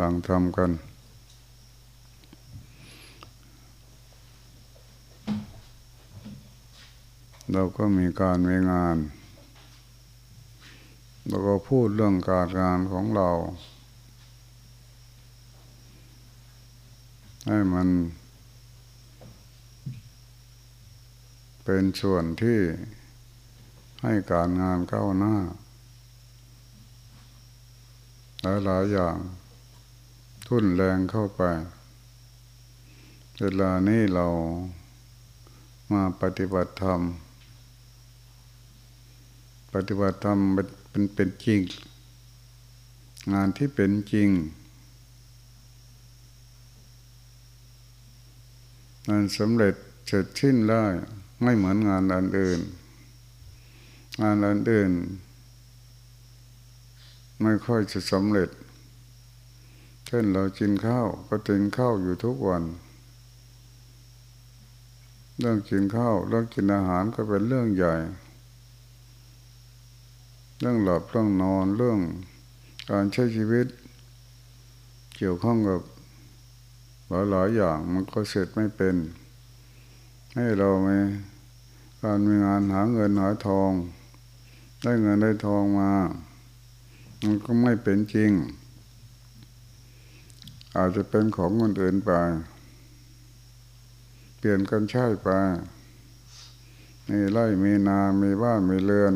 ลังทำกัน เราก็มีการมีงาน เราก็พูดเรื่องการงานของเรา ให้มัน เป็นส่วนที่ให้การงานก้าวหน้าหลายๆอย่าง ทุนแรงเข้าไปเวลานี้เรามาปฏิบัติธรรม ปฏิบัติธรรมเป็นเป็นจริง งานที่เป็นจริงงานสำเร็จเสร็จสิ้นได้ไม่เหมือนงานอันอื่น งานอันอื่น ไม่ค่อยจะสำเร็จ ช่นเรากินข้าวก็กินข้าวอยู่ทุกวัน เรื่องกินข้าวเรื่องกินอาหารก็เป็นเรื่องใหญ่ เรื่องหลับเรื่องนอนเรื่องการใช้ชีวิต เกี่ยวข้องกับหลายๆอย่างมันก็เสร็จไม่เป็น ให้เราไหมการมีงานหาเงินหาทอง ได้เงินได้ทองมา มันก็ไม่เป็นจริง อาจจะเป็นของคนอื่นไป เปลี่ยนกันใช่ไป มีไร่มีนา มีบ้าน มีเรือน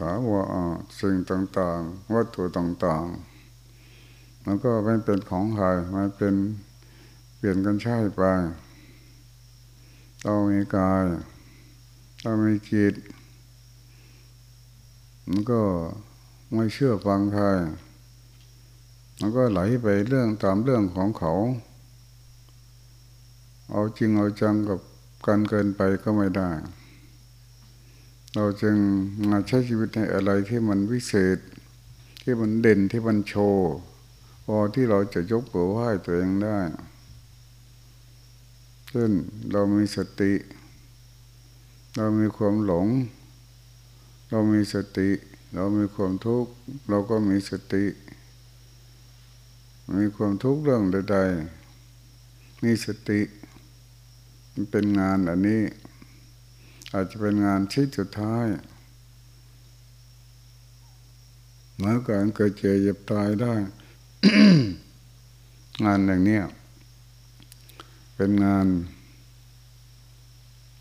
สาวสิ่งต่างๆ วัตถุต่างๆมันก็ไม่เป็นของใครมันเป็นเปลี่ยนกันใช่ไปเรามีกายเรามีจิตมันก็ ไม่เชื่อฟังใครมันก็ไหลไปเรื่องตามเรื่องของเขา เอาจริงเอาจังกับกันเกินไปก็ไม่ได้ เราจึงมาใช้ชีวิตในอะไรที่มันวิเศษ ที่มันเด่นที่มันโชว์พอที่เราจะยกตัวไหวตัวเองได้เช่นเรามีสติ เรามีความหลง เรามีสติ เรามีความทุกข์เราก็มีสติ มีความทุกข์เรื่องใดๆมีสติมันเป็นงานอันนี้ อาจจะเป็นงานชิ้นสุดท้ายเมื่อการเกิดเจ็บเจ็บตายได้ งานอย่างนี้เป็นงาน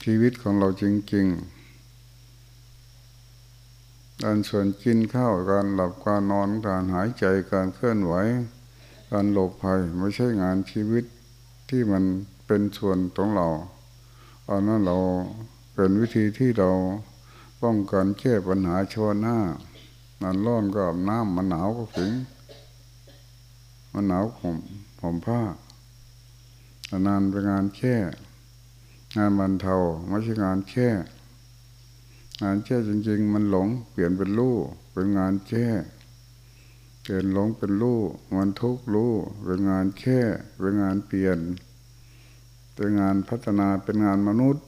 ชีวิตของเราจริง ๆ การส่วนกินข้าวการหลับการนอนการหายใจการเคลื่อนไหว การหลบภัยไม่ใช่งานชีวิตที่มันเป็นส่วนของเราอันนั้นเราเป็นวิธีที่เราป้องกันแก้ปัญหาชวนหน้ามันร้อนก็อาบน้ำมันหนาวก็ฝิงมันหนาวผมผมผ้าอันนั้นเป็นงานแค่งานบรรเทาไม่ใช่งานแค่ งานแช่จริง ๆ มันหลง เปลี่ยนเป็นรู้เป็นงานแช่เปลี่ยนหลงเป็นรู้มันทุกข์รู้เป็นงานแค่เป็นงานเปลี่ยน เป็นงานพัฒนาเป็นงานมนุษย์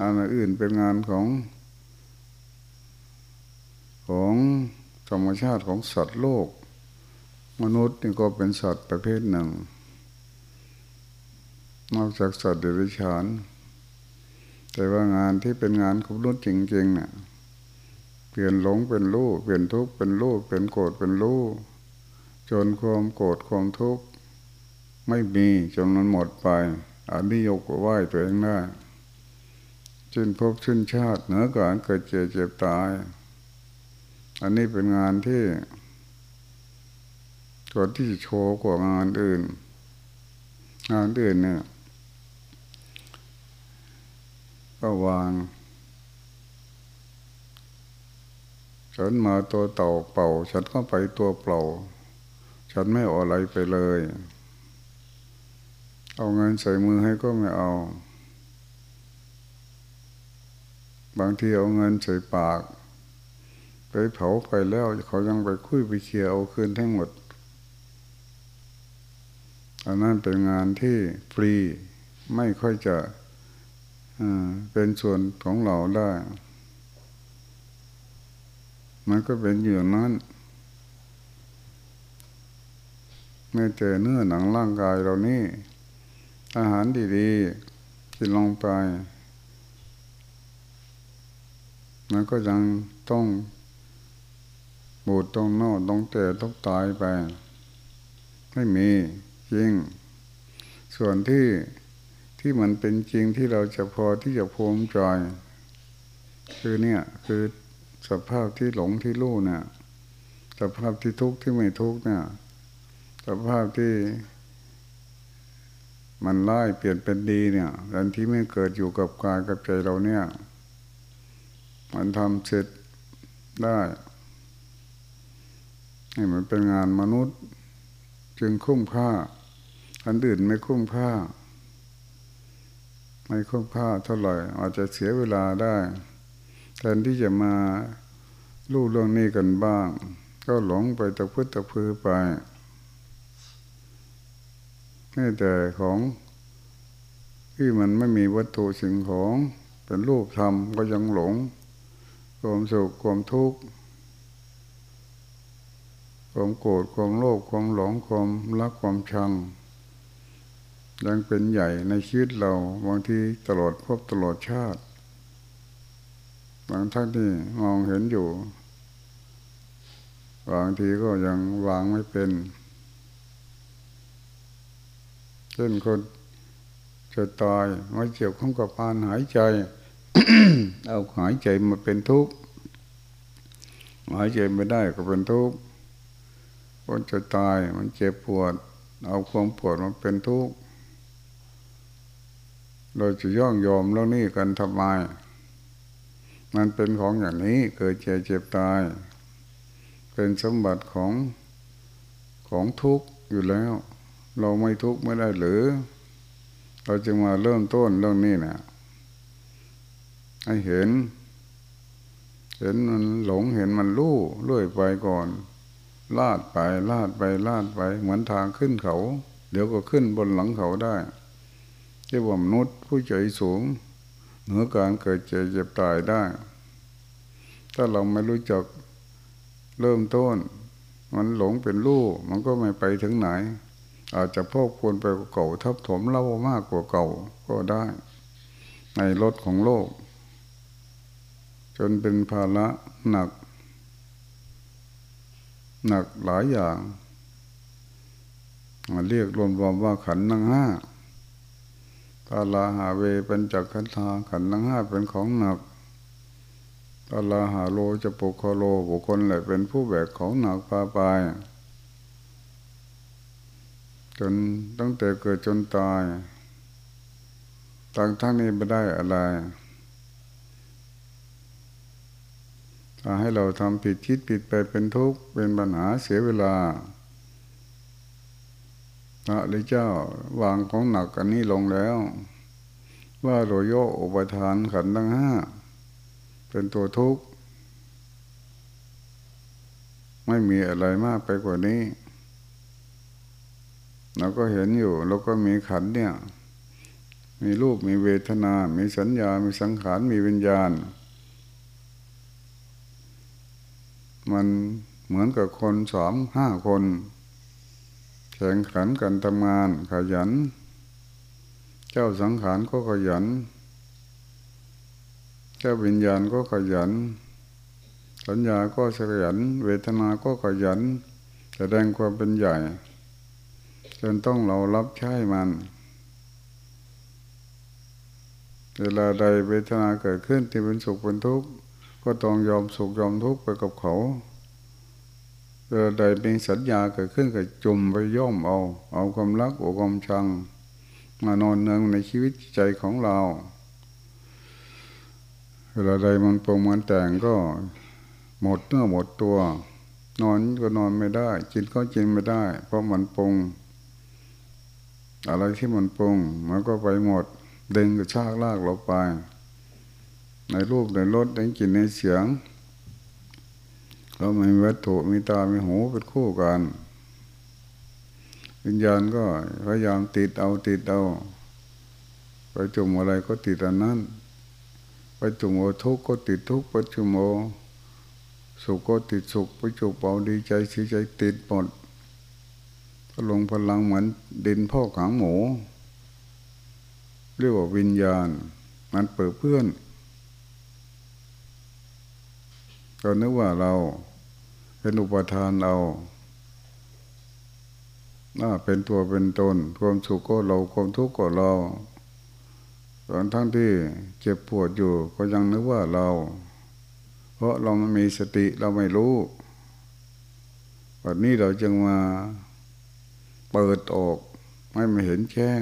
อันอื่นเป็นงานของ ของธรรมชาติของสัตว์โลก มนุษย์นี่ก็เป็นสัตว์ประเภทหนึ่งนอกจากสัตว์เดรัจฉาน แต่ว่างานที่เป็นงานของรุ่นจริงๆเนี่ยเปลี่ยนหลงเป็นรู้เปลี่ยนทุกข์เป็นรู้เปลี่ยนโกรธเป็นรู้จนความโกรธความทุกข์ไม่มีจนมันหมดไปอันนี้ยกไหวตัวเองได้จนพบชื่นชาติเหนือการเกิดเจ็บเจ็บตาย อันนี้เป็นงานที่ตัวที่โชว์กว่างานอื่น งานอื่นเนี่ย ก็วางฉันมาตัวเต่าเป่า ฉันก็ไปตัวเปล่า ฉันไม่เอาอะไรไปเลย เอาเงินใส่มือให้ก็ไม่เอา บางทีเอาเงินใส่ปาก ไปเผาไปแล้วเขายังไปคุยไปเคลียเอาคืนทั้งหมดอันนั้นเป็นงานที่ฟรีไม่ค่อยจะ เป็นส่วนของเราได้ มันก็เป็นอย่างนั้นไม่เจอเนื้อหนังร่างกายเรานี่ อาหารดีๆกินลงไป มันก็ยังต้องบูดต้องนอต้องเตะต้องตายไป ไม่มีจริง ส่วนที่ ที่มันเป็นจริงที่เราจะพอที่จะภูมิใจคือเนี่ยคือสภาพที่หลงที่รู้เนี่ยสภาพที่ทุกข์ที่ไม่ทุกข์เนี่ยสภาพที่ มันไล่เปลี่ยนเป็นดีเนี่ยอันที่ไม่เกิดอยู่กับกายกับใจเราเนี่ย มันทำเสร็จได้ให้มันเป็นงานมนุษย์ จึงคุ้มค่าอันอื่นไม่คุ้มค่า ไม่คุ้มค่าเท่าไหร่อาจจะเสียเวลาได้แทนที่จะมาลู่เรื่องนี้กันบ้าง ก็หลงไปตะพื้ตะพือไปนี่แต่ของที่มันไม่มีวัตถุสิ่งของเป็นรูปธรรมก็ยังหลง ความสุขความทุกข์ความโกรธความโลภความหลงความรักความชัง ยังเป็นใหญ่ในชีวิตเราบางทีตลอดพบตลอดชาติ บางท่านที่มองเห็นอยู่ บางทีก็ยังวางไม่เป็นเช่นคนจะตายมาเกี่ยวข้องกับปานหายใจ เอาหายใจมาเป็นทุกข์หายใจไม่ได้ก็เป็นทุกข์คนจะตายมันเจ็บปวด เอาความปวดมาเป็นทุกข์ เราจะย่องยอมแล้วนี่กันทำไม มันเป็นของอย่างนี้เกิดเจ็บเจ็บตาย เป็นสมบัติของของทุกข์อยู่แล้ว เราไม่ทุกข์ไม่ได้หรือ เราจึงมาเริ่มต้นเรื่องนี้นะให้เห็น เห็นมันหลงเห็นมันรู้เลื่อยไปก่อน ลาดไปลาดไปลาดไป เหมือนทางขึ้นเขา เดี๋ยวก็ขึ้นบนหลังเขาได้ เรียกว่ามนุษย์ผู้ใจสูง เหนือการเกิดเจ็บเจ็บตายได้ ถ้าเราไม่รู้จักเริ่มต้น มันหลงเป็นลูกมันก็ไม่ไปถึงไหน อาจจะพกพวนไปกเก่าทับถมเล่ามากกว่าเก่าก็ได้ ในรถของโลก จนเป็นภาระหนัก หนักหลายอย่างมาเรียกรวมรวมว่าขันธ์ทั้งห้า ตาลาหาเวเป็นจักขันธาขันธ์ทั้งห้าเป็นของหนักตาลาหาโลจะปุคโลบุคคลแหละเป็นผู้แบกของหนักพาไปจนตั้งแต่เกิดจนตายตั้งทั้งนี้ไม่ได้อะไรถ้าให้เราทำผิดคิดผิดไปเป็นทุกข์เป็นปัญหาเสียเวลา พระเลยเจ้าวางของหนักอันนี้ลงแล้ว ว่าโรโยอุปทานขันทั้งห้าเป็นตัวทุกข์ ไม่มีอะไรมากไปกว่านี้ เราก็เห็นอยู่เราก็มีขันเนี่ย มีรูปมีเวทนา มีสัญญา มีสังขาร มีวิญญาณ มันเหมือนกับคนสามห้าคน แข่งขันกันทำงานขยัน เจ้าสังขารก็ขยัน เจ้าวิญญาณก็ขยัน สัญญาก็ขยัน เวทนาก็ขยัน แสดงความเป็นใหญ่ จนต้องเรารับใช้มันเวลาใดเวทนาเกิดขึ้นที่เป็นสุขเป็นทุกข์ก็ต้องยอมสุขยอมทุกข์ไปกับเขา เออใดเป็นสัญญาเกิดขึ้นก็จุ่มไปย่อมเอา เอาความรักโอความชัง มานอนเนืองในชีวิตใจของเรา เวลาใดมันปรุงมันแต่งก็หมดเนื้อหมดตัว นอนก็นอนไม่ได้กินก็กินไม่ได้ เพราะมันปรุงอะไรที่มันปรุงมันก็ไปหมดดึงกระชากลากเราไป ในรูปในรสในกลิ่นในเสียง ก็มีวัตถุมีตามีหูเป็นคู่กันวิญญาณก็พยายามติดเอาติดเอาไปจุ่มอะไรก็ติดอันนั้น ไปจุ่มโอทุกข์ก็ติดทุกข์ไปจุ่มโอสุขก็ติดสุขไปจุกเบาดีใจเสียใจติดหมดพลงพลังเหมือนดินพ่อขังหมูเรียกว่าวิญญาณ มันเปิดเพื่อน ก็นึกว่าเราเป็นอุปทานเราน่าเป็นตัวเป็นตน ความสุขก็เราความทุกข์ก็เราตอนทั้งที่เจ็บปวดอยู่ก็ยังนึกว่าเรา เพราะเราไม่มีสติเราไม่รู้วันนี้เราจึงมาเปิดออกไม่มาเห็นแจ้ง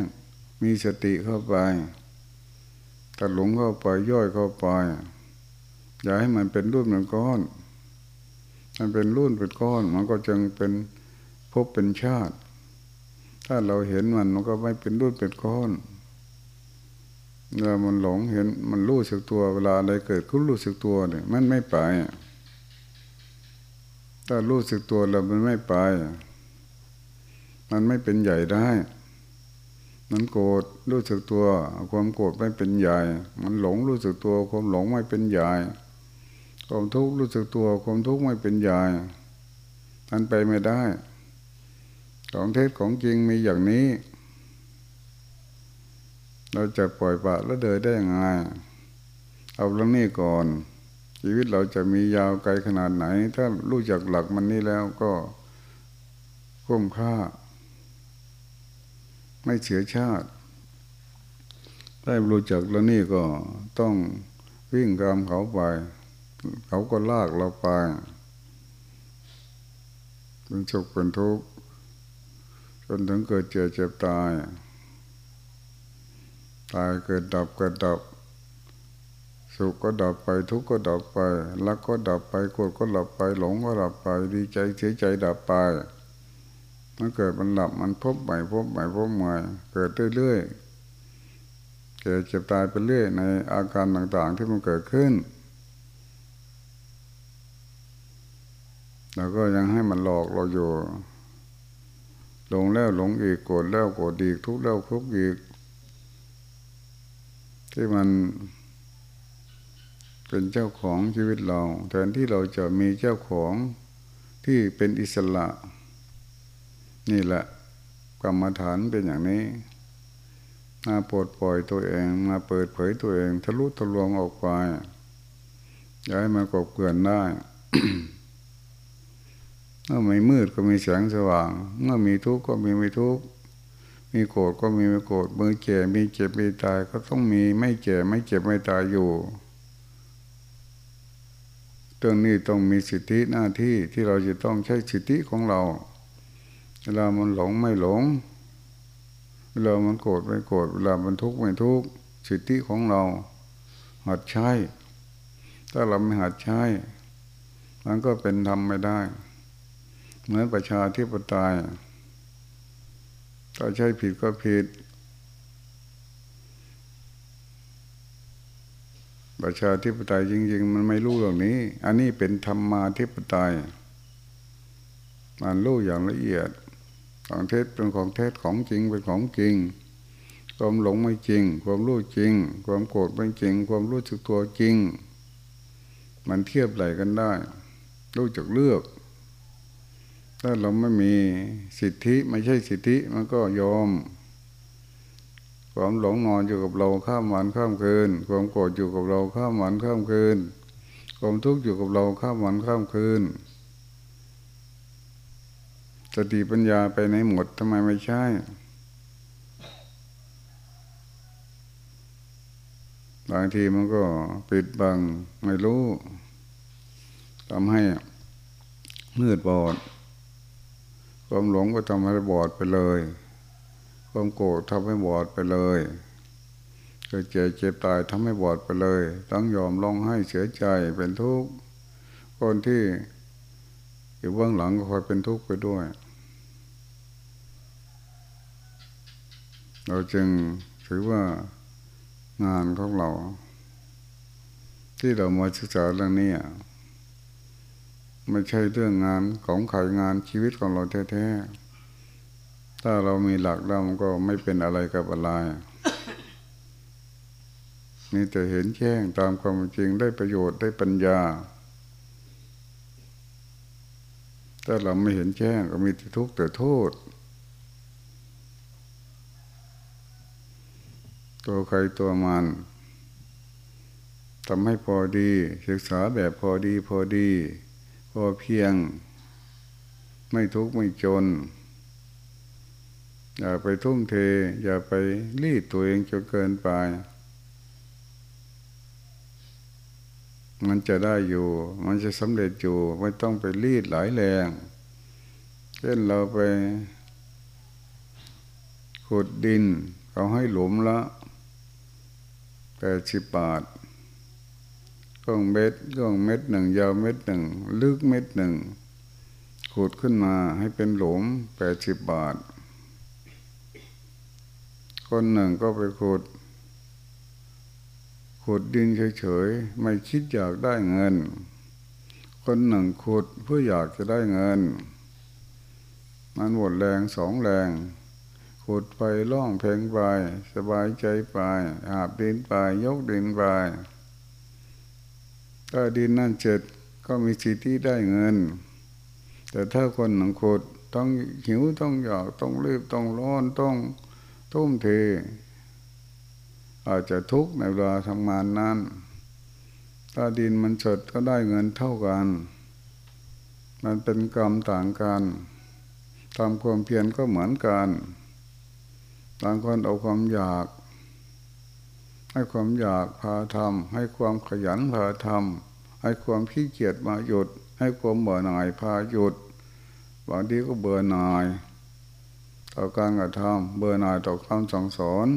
มีสติเข้าไปตัดหลงเข้าไปย่อยเข้าไป อย่าให้มันเป็นรูปเป็นก้อน มันเป็นรุ่นเป็นก้อน มันก็จึงเป็นพบเป็นชาติ ถ้าเราเห็นมันมันก็ไม่เป็นรุ่นเป็นก้อนเวลามันหลงเห็นมันรู้สึกตัวเวลาอะไรเกิดขึ้นรู้สึกตัวเนี่ยมันไม่ไป ถ้ารู้สึกตัวแล้วมันไม่ไป มันไม่เป็นใหญ่ได้ มันโกรธรู้สึกตัว ความโกรธไม่เป็นใหญ่ มันหลงรู้สึกตัว ความหลงไม่เป็นใหญ่ ความทุกข์รู้สึกตัวความทุกข์ไม่เป็นใหญ่มันไปไม่ได้ ของเทศของจริงมีอย่างนี้ เราจะปล่อยปะแล้วเดินได้ยังไง เอาเรื่องนี้ก่อน ชีวิตเราจะมียาวไกลขนาดไหน ถ้ารู้จักหลักมันนี้แล้วก็คุ้มค่า ไม่เสียชาติ ได้รู้จักแล้วนี่ก็ต้องวิ่งกามเขาไป เขาก็ลากเราไปเป็นสุขเป็นทุกข์จนถึงเกิดเจ็บเจ็บตาย ตายเกิดดับเกิดดับ สุขก็ดับไปทุกข์ก็ดับไปรักก็ดับไปโกรธก็ดับไปหลงก็ดับไป ดีใจเสียใจดับไปมันเกิดมันหลับมันพบใหม่พบใหม่พบใหม่เกิดเรื่อยๆเกิดเจ็บตายไปเรื่อยในอาการต่างๆที่มันเกิดขึ้น เราก็ยังให้มันหลอกเราอยู่หลงแล้วหลงอีกโกรธแล้วโกรธอีกทุกข์แล้วทุกข์อีก ที่มันเป็นเจ้าของชีวิตเราแทนที่เราจะมีเจ้าของที่เป็นอิสระ นี่แหละกรรมฐานเป็นอย่างนี้ มาปลดปล่อยตัวเองมาเปิดเผยตัวเอง ทะลุทะลวงออกไปอย่าให้มันกบเกลื่อนได้ เมื่อไม่มืดก็มีแสงสว่าง เมื่อมีทุกข์ก็มีไม่ทุกข์มีโกรธก็มีไม่โกรธมือเจ็บมีเจ็บมีตายก็ต้องมีไม่เจ็บไม่เจ็บไม่ตายอยู่เรื่องนี้ต้องมีสิทธิหน้าที่ที่เราจะต้องใช้สิทธิของเรา เวลามันหลงไม่หลง เวลามันโกรธไม่โกรธเวลามันทุกข์ไม่ทุกข์สิทธิของเราหัดใช้ถ้าเราไม่หัดใช้มันก็เป็นทำไม่ได้ เหมือนประชาธิปไตยถ้าใช้ผิดก็ผิด ประชาธิปไตยจริง ๆ มันไม่รู้เรื่องนี้ อันนี้เป็นธรรมาธิปไตย มันรู้อย่างละเอียด ของเทศเป็นของเทศของจริงเป็นของจริง ความหลงไม่จริง ความรู้จริง ความโกรธไม่จริง ความรู้สึกตัวจริง มันเทียบไหลกันได้ รู้จักเลือก ถ้าเราไม่มีสิทธิไม่ใช่สิทธิมันก็ยอม ความหลงนอนอยู่กับเราข้ามวันข้ามคืน ความโกรธอยู่กับเราข้ามวันข้ามคืน ความทุกข์อยู่กับเราข้ามวันข้ามคืนสติปัญญาไปไหนหมดทำไมไม่ใช่บางทีมันก็ปิดบังไม่รู้ทำให้มืดบอด ความหลงก็ทำให้บอดไปเลย ความโกรธทำให้บอดไปเลยเกิดเจ็บเจ็บตายทำให้บอดไปเลย ต้องยอมร้องไห้เสียใจเป็นทุกข์คนที่อยู่เบื้องหลังก็คอยเป็นทุกข์ไปด้วย เราจึงถือว่างานของเรา ที่เรามาศึกษาเรื่องนี้ ไม่ใช่เรื่องงานของขายงานชีวิตของเราแท้ๆ ถ้าเรามีหลักเราก็ไม่เป็นอะไรกับอะไรมีแต่เห็นแจ้งตามความจริงได้ประโยชน์ได้ปัญญา ถ้าเราไม่เห็นแจ้งก็มีแต่ทุกข์แต่โทษ ตัวใครตัวมันทำให้พอดี ศึกษาแบบพอดีพอดี พอเพียง ไม่ทุกข์ไม่จน อย่าไปทุ่มเท อย่าไปรีดตัวเองจนเกินไป มันจะได้อยู่ มันจะสำเร็จอยู่ ไม่ต้องไปรีดหลายแรง เช่นเราไปขุดดินเขาให้หลุมละแปดสิบบาท ก้องเม็ดก้องเม็ดหนึ่งยาวเม็ดหนึ่งลึกเม็ดหนึ่งขุดขึ้นมาให้เป็นหลุมแปดสิบบาท คนหนึ่งก็ไปขุด ขุดดินเฉยๆไม่คิดอยากได้เงิน คนหนึ่งขุดเพื่ออยากจะได้เงิน มันหมดแรงสองแรงขุดไปล่องเพลงไป สบายใจไปหาบดินไปยกดินไป ถ้าดินนั่นเจ็ดก็มีสิทธิได้เงิน แต่ถ้าคนหนึ่งขุดต้องหิวต้องอยากต้องรีบต้องร้อนต้องทุ่มเท อาจจะทุกข์ในเวลาทำงานนั้น ถ้าดินมันสดก็ได้เงินเท่ากัน มันเป็นกรรมต่างกันทำความเพียรก็เหมือนกันบางคนเอาความอยาก ให้ความอยากพาทำให้ความขยันพาทำให้ความขี้เกียจมาหยุด ให้ความเบื่อหน่ายพาหยุดบางทีก็เบื่อหน่าย ต่อการกระทำเบื่อหน่ายต่อคำสั่งสอน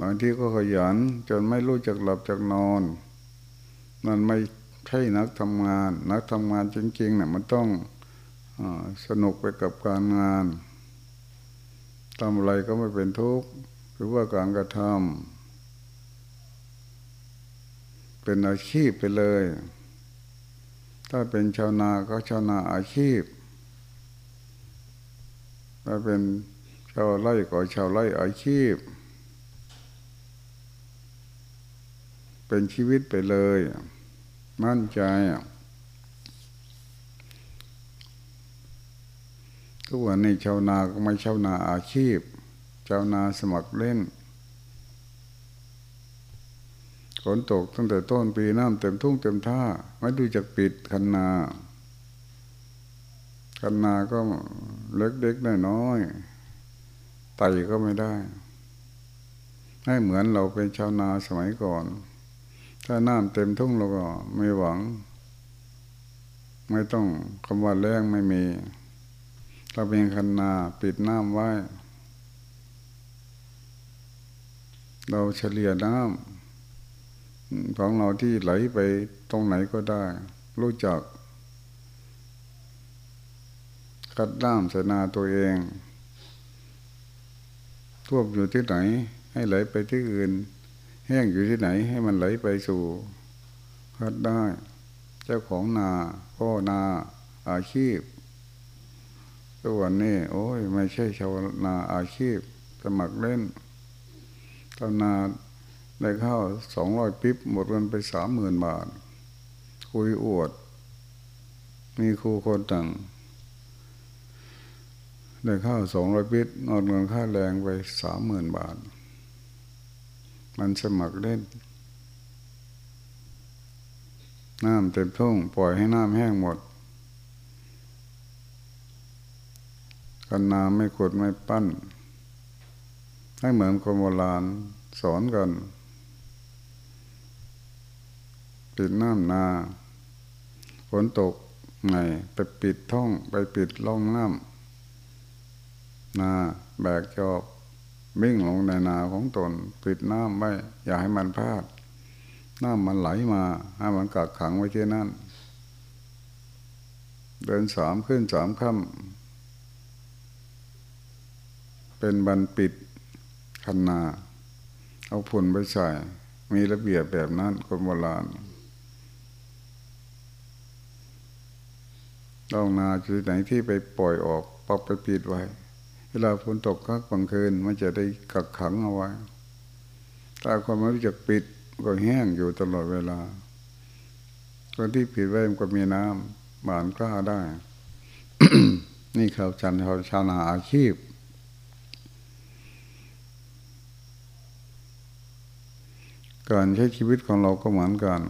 บางทีก็ขยันจนไม่รู้จักหลับจักนอน มันไม่ใช่นักทำงาน นักทำงานจริงๆเนะ่ยมันต้องอสนุกไปกับการงาน ทำอะไรก็ไม่เป็นทุกข์หรือว่าการกระทำเป็นอาชีพไปเลย ถ้าเป็นชาวนาก็ชาวนาอาชีพ ถ้าเป็นชาวไร่ก็ชาวไร่อาชีพ เป็นชีวิตไปเลย มั่นใจ ทุกวันนี้ชาวนาก็ไม่ชาวนาอาชีพ ชาวนาสมัครเล่นฝนตกตั้งแต่ต้นปีน้ำเต็มทุ่งเต็มท่า ไม่ดูจากปิดคันนา คันนาก็เล็กเด็กน้อยไต่ก็ไม่ได้ ให้เหมือนเราเป็นชาวนาสมัยก่อน ถ้าน้ำเต็มทุ่งเราก็ไม่หวัง ไม่ต้องคำว่าแรงไม่มี เราเป็นคันนาปิดน้ำไว้ เราเฉลี่ยน้ำของเราที่ไหลไปตรงไหนก็ได้ รู้จัก คัดน้ำใส่นาตัวเองท่วมอยู่ที่ไหน ให้ไหลไปที่อื่น แห้งอยู่ที่ไหน ให้มันไหลไปสู่คัดได้ เจ้าของนาพ่อนาอาชีพ ตัวนนี้ โอ้ย ไม่ใช่ชาวนาอาชีพสมัครเล่นตอนนาได้ข้าวสองร้อยปิ๊บหมดเงินไปสามหมื่นบาท คุยอวด มีครูคนต่างได้ข้าวสองร้อยปิ๊บนอนเงินค่าแรงไปสามหมื่นบาท มันสมัครเล่นน้ำเต็มทุ่ง ปล่อยให้น้ำแห้งหมด กันนาไม่ขุดไม่ปั้น ให้เหมือนคนโบราณสอนกันปิดน้ำนาฝนตกไงไปปิดท่องไปปิดล่องน้ำนาแบกจอบวิ่งลงในนาของตน ปิดน้ำไว้ อย่าให้มันพลาด น้ำมันไหลมาให้มันกักขังไว้ที่นั่น เดินสามขึ้นสามค่ำ เป็นบันปิดคันนา เอาผลไปใส่มีระเบียบแบบนั้นคนโบราณลองนาจุดไหนที่ไปปล่อยออกปอบไปปิดไว้ เวลาฝนตกก็กลางคืนมันจะได้กักขังเอาไว้ถ้าคนไม่รู้จักปิดก็แห้งอยู่ตลอดเวลา คนที่ปิดไว้มันก็มีน้ำบานกล้าได้ นี่เขาจันเขาชาวนาอาชีพ การใช้ชีวิตของเราก็เหมือนกัน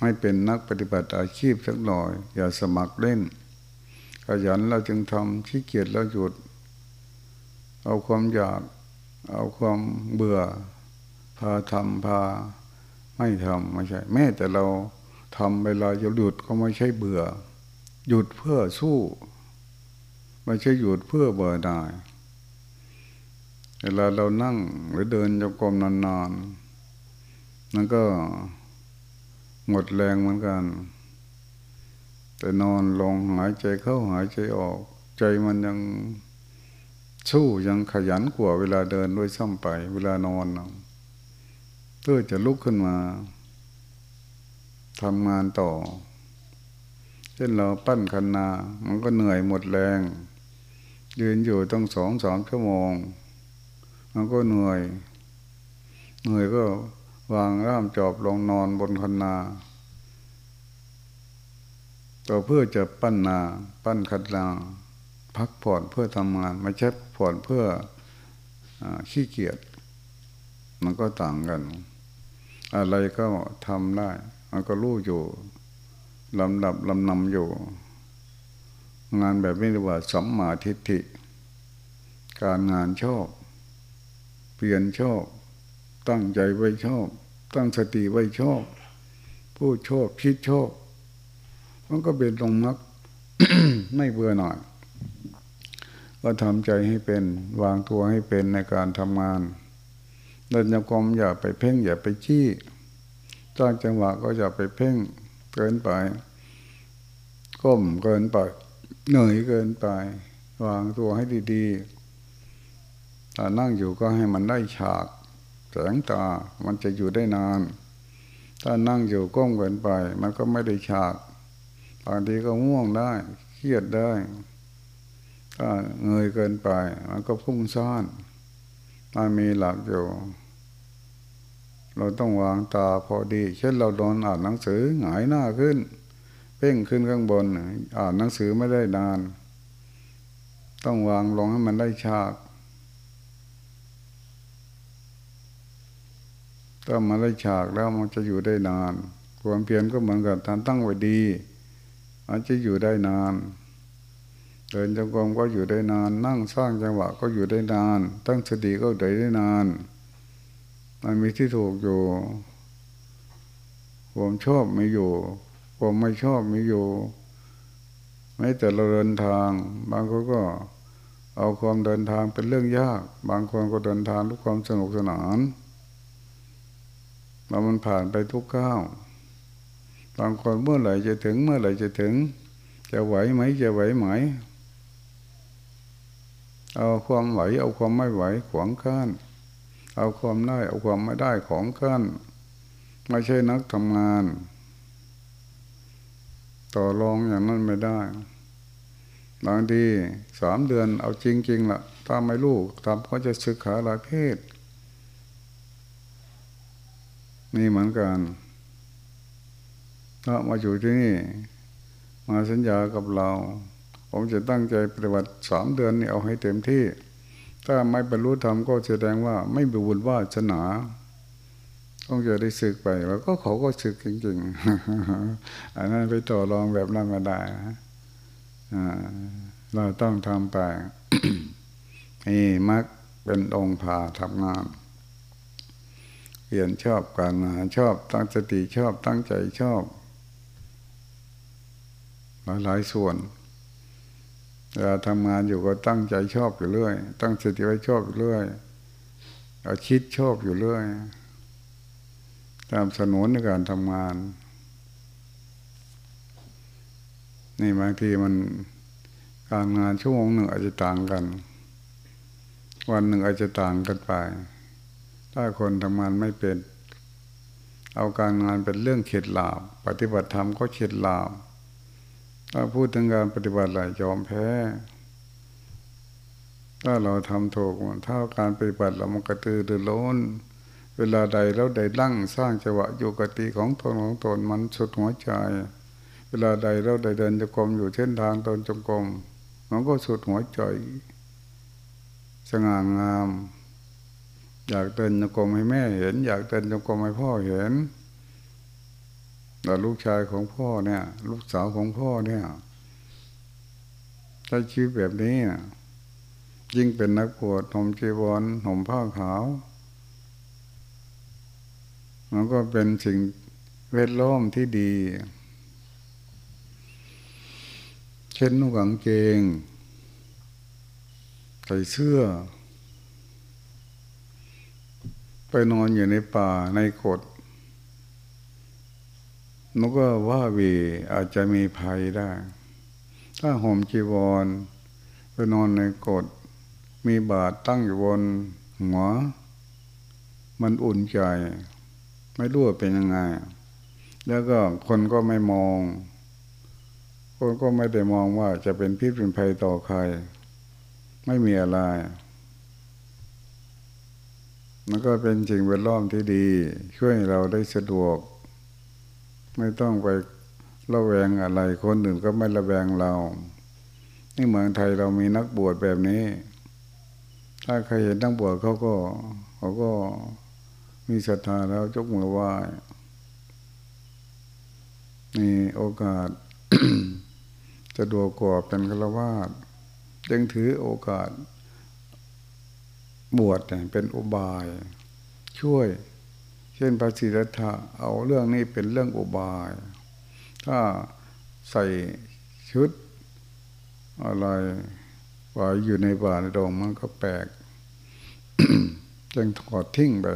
ให้เป็นนักปฏิบัติอาชีพสักหน่อย อย่าสมัครเล่น ขยันเราจึงทำขี้เกียจแล้วหยุด เอาความอยาก เอาความเบื่อ พาทำพา ไม่ทำไม่ใช่ แม้แต่เราทำเวลาจะหยุดก็ไม่ใช่เบื่อ หยุดเพื่อสู้ไม่ใช่หยุดเพื่อเบื่อหน่ายเวลาเรานั่งหรือเดินจงกรมนานๆ นั่นก็หมดแรงเหมือนกัน แต่นอนลงหายใจเข้าหายใจออก ใจมันยังสู้ยังขยันกว่าเวลาเดินด้วยซ้ำไป เวลานอนเพื่อจะลุกขึ้นมาทำงานต่อ เช่นเราปั้นคันนา มันก็เหนื่อยหมดแรง ยืนอยู่ต้องสองสามชั่วโมง มันก็เหนื่อย เหนื่อยก็ วางร่ามจอบลงนอนบนคันนาต่อเพื่อจะปั้นนา ปั้นคันนาพักผ่อนเพื่อทำงานไม่ใช่ผ่อนเพื่ออขี้เกียจมันก็ต่างกัน อะไรก็ทำได้ มันก็รู้อยู่ลำดับลำนำอยู่ งานแบบนี้เรียกว่าสัมมาทิฏฐิ การงานชอบ เปลี่ยนชอบ ตั้งใจไว้ชอบ ตั้งสติไว้ชอบผู้ชอบคิดชอบ มันก็เป็นตรงมักไม่เบื่อหน่อยก็ทำใจให้เป็น วางตัวให้เป็นในการทำงานเดินยกรมอย่าไปเพ่งอย่าไปชี้จ้างจังหวะก็อย่าไปเพ่งเกินไป ก้มเกินไป เหนื่อยเกินไป วางตัวให้ดีๆถ้านั่งอยู่ก็ให้มันได้ฉาก แสงตามันจะอยู่ได้นาน ถ้านั่งอยู่ก้มเกินไป มันก็ไม่ได้ฉากบางทีก็ง่วงได้เครียดได้ถ้าเงยเกินไป มันก็พุ่งซ่านมันมีหลักอยู่ เราต้องวางตาพอดี เช่นเราโดนอ่านหนังสือหงายหน้าขึ้น เพ่งขึ้นข้างบน อ่านหนังสือไม่ได้นาน ต้องวางลงให้มันได้ฉาก ถ้ามาได้ฉากแล้วมันจะอยู่ได้นาน ความเพียรก็เหมือนกับการตั้งไว้ดีอาจจะอยู่ได้นานเดินจงกรมก็อยู่ได้นาน นั่งสร้างจังหวะก็อยู่ได้นาน ตั้งสติก็ได้ได้นาน มันมีที่ถูกอยู่ความชอบมีอยู่ความไม่ชอบมีอยู่ไม่แต่เราเดินทาง บางคนก็เอาความเดินทางเป็นเรื่องยาก บางคนก็เดินทางด้วยความสนุกสนาน แล้วมันผ่านไปทุกก้าวบางคนเมื่อไหร่จะถึงเมื่อไหร่จะถึง จะไหวไหมจะไหวไหมเอาความไหว เอาความไม่ไหวขวางกั้นเอาความได้ เอาความไม่ได้ของขั้นไม่ใช่นักทำงาน ต่อรองอย่างนั้นไม่ได้บางทีสามเดือนเอาจริงๆละ่ะ ถ้าไม่รู้ทำก็จะศึกขาลาเพศ นี่เหมือนกันถ้ามาอยู่ที่นี่ มาสัญญากับเรา ผมจะตั้งใจปฏิบัติสามเดือนนี่เอาให้เต็มที่ ถ้าไม่บรรลุธรรมก็แสดงว่าไม่บบุญว่าชนาต้องจะได้ศึกไป แล้วก็เขาก็ศึกจริงๆอันนั้นไปต่อรองแบบนั้นม่ได้เราต้องทำไปนี่มักเป็นองค์พาทำงาน เอียนชอบการงานชอบตั้งสติชอบตั้งใจชอบ หลายหลายส่วนเวลาทำงานอยู่ก็ตั้งใจชอบอยู่เรื่อย ตั้งสติไว้ชอบอยู่เรื่อยเอาคิดชอบอยู่เรื่อยตามสนุนในการทำงาน นี่บางทีมันการงานชั่วโมงหนึ่งอาจจะต่างกัน วันหนึ่งอาจจะต่างกันไป ถ้าคนทำงานไม่เป็น เอาการงานเป็นเรื่องเข็ดหลาบปฏิบัติธรรมก็เข็ดหลาบถ้าพูดถึงการปฏิบัติหลายยอมแพ้ ถ้าเราทำถูกถ้าการปฏิบัติเรามันกระตือรือร้นเวลาใดเราได้ลั่งสร้างจังหวะอยู่กติของตนของตนมันสุดหัวใจ เวลาใดเราได้เดินจงกรมอยู่เส้นทางตนจงกรมมันก็สุดหัวใจ สง่างาม อยากเดินจงกรมให้แม่เห็น อยากเดินจงกรมให้พ่อเห็นแต่ลูกชายของพ่อเนี่ย ลูกสาวของพ่อเนี่ยใช้ชีวิตแบบนี้ยิ่งเป็นนักบวชห่มจีวรห่มผ้าขาวมันก็เป็นสิ่งเวทล้อมที่ดี เช่นนุ่งกางเกงใส่เสื้อ ไปนอนอยู่ในป่าในกดนกก็ว่าวีอาจจะมีภัยได้ ถ้าห่มจีวร ไปนอนในกดมีบาตตั้งอยู่บนหัว มันอุ่นใจ ไม่รู้ว่าเป็นยังไง แล้วก็คนก็ไม่มอง คนก็ไม่ได้มองว่าจะเป็นพิษเป็นภัยต่อใคร ไม่มีอะไร มันก็เป็นสิ่งแวดล้อมที่ดี ช่วยเราได้สะดวก ไม่ต้องไประแวงอะไร คนอื่นก็ไม่ระแวงเรานี่เมืองไทยเรามีนักบวชแบบนี้ ถ้าใครเห็นนักบวชเขาก็เขาก็มีศรัทธาแล้วจกมือไหว้มีโอกาสจะดูกว่าเป็นฆราวาสยังถือโอกาส บวชเป็นอุบาย ช่วย เช่นพระศิรัทธะเอาเรื่องนี้เป็นเรื่องอุบาย ถ้าใส่ชุดอะไรว่าอยู่ในป่าในดงมันก็แปลกจึงถอดทิ้งไป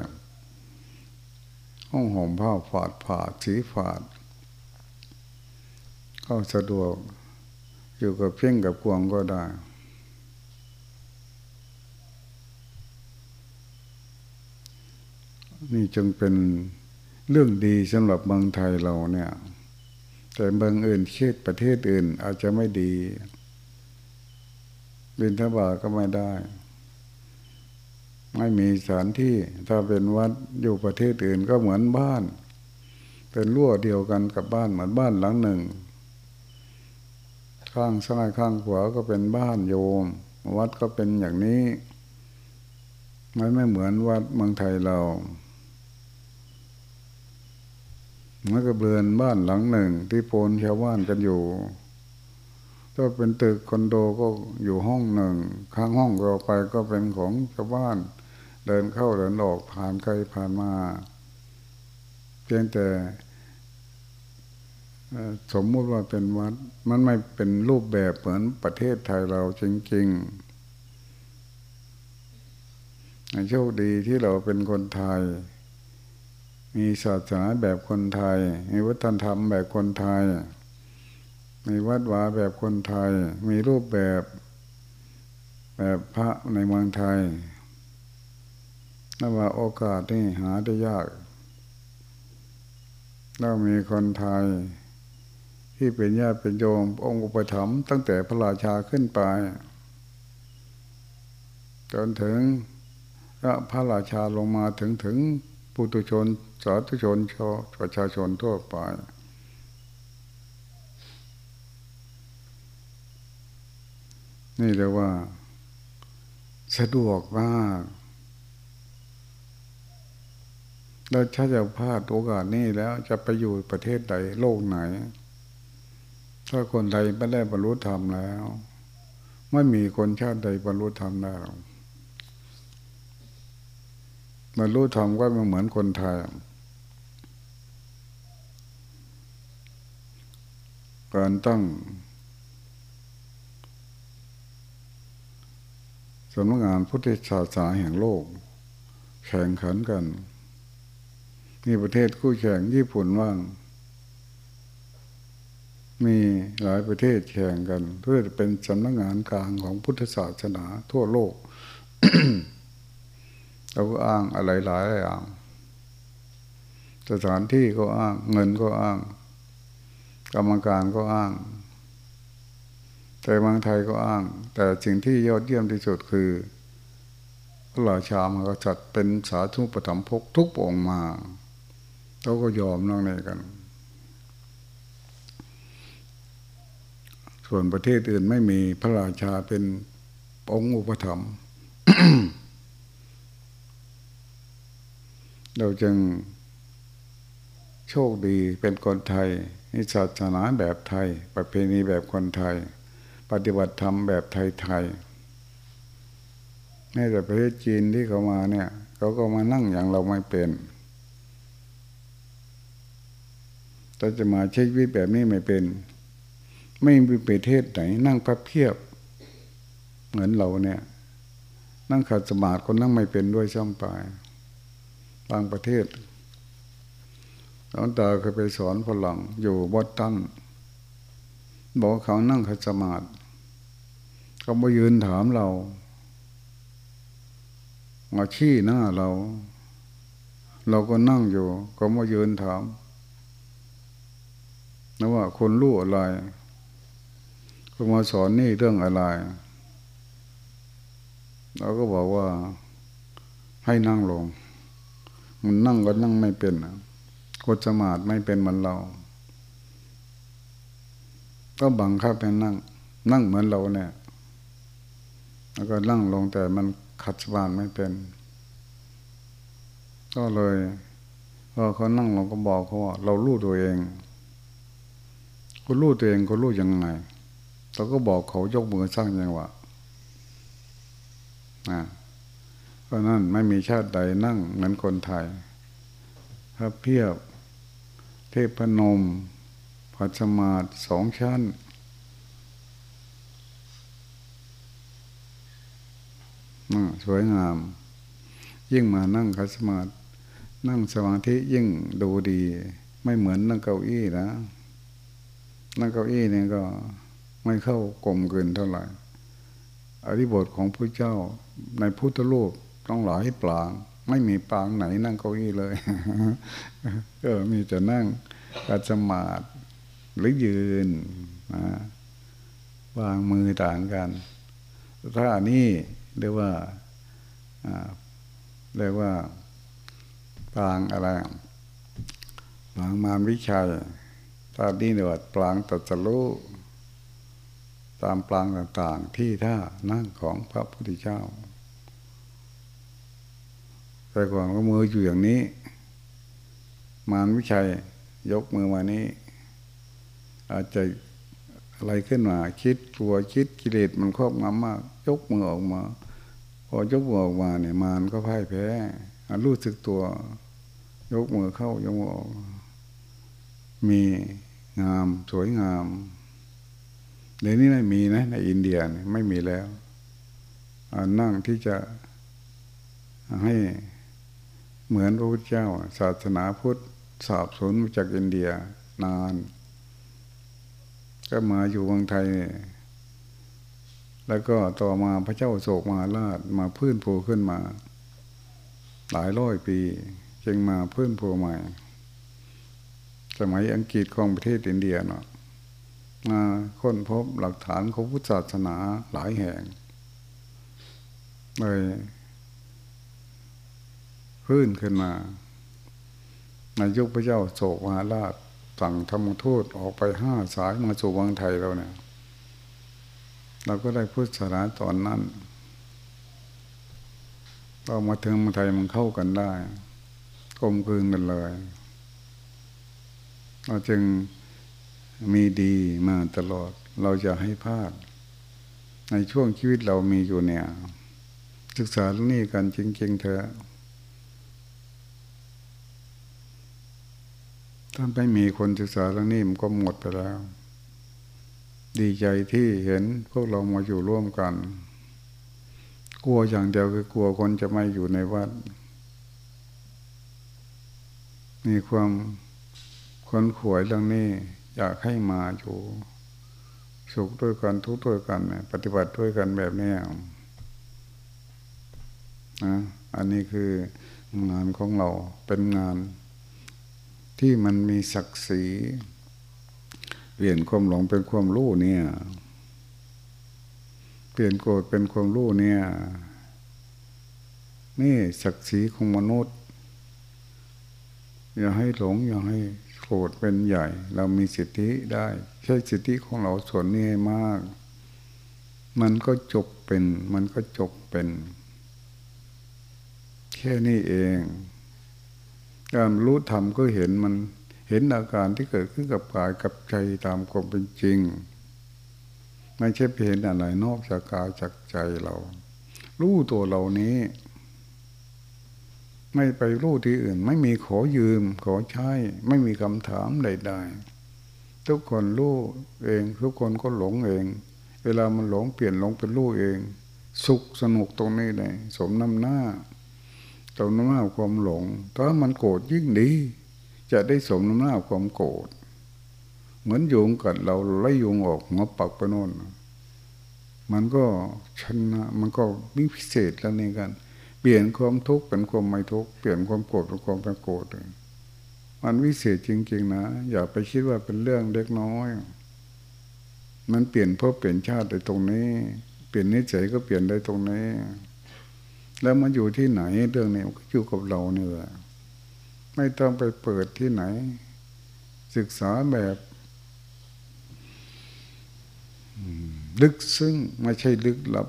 ห้องห่มผ้าฝาดผาดสีฝาด ก็สะดวกอยู่กับเพ่งกับกวงก็ได้ นี่จึงเป็นเรื่องดีสำหรับเมืองไทยเราเนี่ย แต่เมืองอื่นเชตประเทศอื่นอาจจะไม่ดีบินทบาก็ไม่ได้ ไม่มีสถานที่ถ้าเป็นวัดอยู่ประเทศอื่นก็เหมือนบ้าน เป็นรั้วเดียวกันกับบ้านเหมือนบ้านหลังหนึ่ง ข้างซ้ายข้างขวาก็เป็นบ้านโยม วัดก็เป็นอย่างนี้ ไมันไม่เหมือนวัดเมืองไทยเรา มันก็เบือนบ้านหลังหนึ่ง ที่โพนชาวบ้านกันอยู่ ถ้าเป็นตึกคอนโดก็อยู่ห้องหนึ่ง ข้างห้องเราไปก็เป็นของชาวบ้าน เดินเข้าเดินออกผ่านใครผ่านมาเพียงแต่สมมุติว่าเป็นวัด มันไม่เป็นรูปแบบเหมือนประเทศไทยเราจริงๆโชคดีที่เราเป็นคนไทย มีศาสนาแบบคนไทย มีวัฒนธรรมแบบคนไทย มีวัดวาแบบคนไทย มีรูปแบบแบบพระในเมืองไทยนั่นว่าโอกาสนี่หาได้ยากเรามีคนไทย ที่เป็นญาติเป็นโยมองค์อุปถัมภ์ตั้งแต่พระราชาขึ้นไป จนถึงพระราชาลงมาถึงถึง ปุตุชน สาธุชนชประชาชนทั่วไป นี่เรียกว่า สะดวกมากเราถ้าจะพลาดโอกาสนี้แล้วจะไปอยู่ประเทศใดโลกไหน ถ้าคนใดไม่ได้บรรลุธรรมแล้ว ไม่มีคนชาติใดบรรลุธรรมได้บร รลุธรรมก็ไม่เหมือนคนไทยการตั้งสำนักงานพุทธศาสนาแห่งโลก แข่งขันกันมีประเทศคู่แข่งญี่ปุ่นว่าง มีหลายประเทศแข่งกัน เพื่อเป็นสำนักงานกลางของพุทธศาสนาทั่วโลก เราก็อ้างอะไรหลายอย่างสถานที่ก็อ้าง เงินก็อ้าง กรรมการก็อ้าง แต่บางไทยก็อ้าง แต่สิ่งที่ยอดเยี่ยมที่สุดคือพระราชามหากษัตริย์เป็นสาธุปถัมภกทุกองมาเขาก็ยอมนั่งในกัน ส่วนประเทศอื่นไม่มีพระราชาเป็นองค์อุปถัมภ์ เราจึงโชคดีเป็นคนไทยนิศาสนาแบบไทย ประเพณีแบบคนไทย ปฏิบัติธรรมแบบไทยๆแม้แต่ประเทศจีนที่เขามาเนี่ยเขาก็มานั่งอย่างเราไม่เป็นแต่จะมาใช้ชีวิตแบบนี้ไม่เป็น ไม่มีประเทศไหน นั่งพับเพียบ เหมือนเราเนี่ย นั่งขัดสมาธิคนนั่งไม่เป็นด้วยซ้ำไป บางประเทศหลวงตาเคยไปสอนฝรั่งอยู่บอสตันบอกเขานั่งขัดสมาธิเขามายืนถามเรามาชี้หน้าเรา เราก็นั่งอยู่ ก็มายืนถามนะว่าคนรู้อะไรคุณมาสอนนี่เรื่องอะไรเราก็บอกว่าให้นั่งลง มันนั่งก็นั่งไม่เป็นกดสมาธิไม่เป็นเหมือนเรา ก็บังคับให้นั่ง นั่งเหมือนเราเนี่ยแล้วก็นั่งลงแต่มันขัดสมาธิไม่เป็น ก็เลยพอเขานั่งลงก็บอกเขาว่าเรารู้ตัวเองคุณรู้ตัวเองคุณรู้ยังไงเราก็บอกเขายกมือสร้างยังวะนะ เพราะนั้นไม่มีชาติใดนั่งเหมือนคนไทยถ้าเพียบ เทพนมพัชมาศสองชั้น สวยงาม ยิ่งมานั่งคัสมาธินั่งสมาธิยิ่งดูดี ไม่เหมือนนั่งเก้าอี้นะ นั่งเก้าอี้เนี่ยก็ไม่เข้ากลมเกินเท่าไหร่อริบทของพระเจ้าในพุทธโลก ต้องหลายปลาง ไม่มีปางไหนนั่งเก้าอี้เลย ก็มีแต่นั่งกัดสมาธิหรือยืนนะวางมือต่างกันถ้านี้เรียกว่าเรียกว่าปลางอะไรปลางมารวิชัยตอนนี้เรียกว่าปลางตัดสู้ตามปลางต่างๆ ที่ท่านั่งของพระพุทธเจ้า แต่ก่อนก็มืออยู่อย่างนี้ มารวิชัยยกมือมานี้ อาจจะอะไรขึ้นมา คิดกลัวคิดกิเลสมันครอบงำมาก ยกมือออกมา พอยกมือออกมาเนี่ยมารก็พ่ายแพ้รู้สึกตัว ยกมือเข้ายกมือออก มีงามสวยงามเดี๋ยวนี้ไม่มีนะ ในอินเดียไม่มีแล้วนั่งที่จะให้ เหมือนพระพุทธเจ้า ศาสนาพุทธสาบสนมาจากอินเดียนาน ก็มาอยู่เมืองไทย แล้วก็ต่อมาพระเจ้าโศกมาราชมาพื้นโผขึ้นมา หลายร้อยปี จึงมาพื้นโผใหม่ สมัยอังกฤษของประเทศอินเดียเนาะมาค้นพบหลักฐานของพุทธศาสนาหลายแห่งเลย พื้นขึ้นมาในยุคพระเจ้าโศกมหาราชสั่งธรรมทูตออกไปห้าสายมาสู่วังไทยเราเนี่ย เราก็ได้พุทธศาสนาตอนนั้นเรามาถึงเมืองไทยมันเข้ากันได้กลมกลืนกันเลยเราจึงมีดีมาตลอด เราจะให้พลาด ในช่วงชีวิตเรามีอยู่เนี่ย ศึกษาเรื่องนี้กันจริง ๆ เถอะ ถ้าไม่มีคนศึกษาเรื่องนี้มันก็หมดไปแล้ว ดีใจที่เห็นพวกเรามาอยู่ร่วมกัน กลัวอย่างเดียวคือกลัวคนจะไม่อยู่ในวัด มีความคนขวยเรื่องนี้อยากให้มาอยู่ สุขด้วยกันทุกข์ด้วยกัน ปฏิบัติด้วยกันแบบนี้นะอันนี้คืองานของเราเป็นงาน ที่มันมีศักดิ์ศรีเปลี่ยนความหลงเป็นความรู้เนี่ย เปลี่ยนโกรธเป็นความรู้เนี่ย นี่ศักดิ์ศรีของมนุษย์ อย่าให้หลง อย่าให้โกรธเป็นใหญ่ เรามีสิทธิได้ ใช้สิทธิของเราส่วนนี้ให้มาก มันก็จบเป็น มันก็จบเป็น แค่นี้เอง การรู้ธรรมก็เห็นมันเห็นอาการที่เกิดขึ้นกับกายกับใจตามความเป็นจริง ไม่ใช่เห็นอะไรนอกจากกายจากใจเรา รู้ตัวเรานี้ ไม่ไปรู้ที่อื่น ไม่มีขอยืม ขอใช้ ไม่มีคำถามใดๆ ทุกคนรู้เอง ทุกคนก็หลงเอง เวลามันหลงเปลี่ยนหลงเป็นรู้เอง สุขสนุกตรงนี้เลยสมน้ำหน้า ตรงน้ำหน้าความหลง ถ้ามันโกรธยิ่งดี จะได้สมน้ำหน้าความโกรธ เหมือนโยงกัดเราไล่ยงออกหัวปักไปโน่น มันก็ชนะ มันก็มีพิเศษแล้วนี่กัน เปลี่ยนความทุกข์เป็นความไม่ทุกข์ เปลี่ยนความโกรธเป็นความไม่โกรธมันวิเศษจริง ๆ นะ อย่าไปคิดว่าเป็นเรื่องเล็กน้อย มันเปลี่ยนเพราะเปลี่ยนชาติในตรงนี้ เปลี่ยนนิสัยก็เปลี่ยนได้ตรงนี้ แล้วมันอยู่ที่ไหนเรื่องนี้ก็อยู่กับเราเนี่ยไม่ต้องไปเปิดที่ไหน ศึกษาแบบลึกซึ้งไม่ใช่ลึกลับ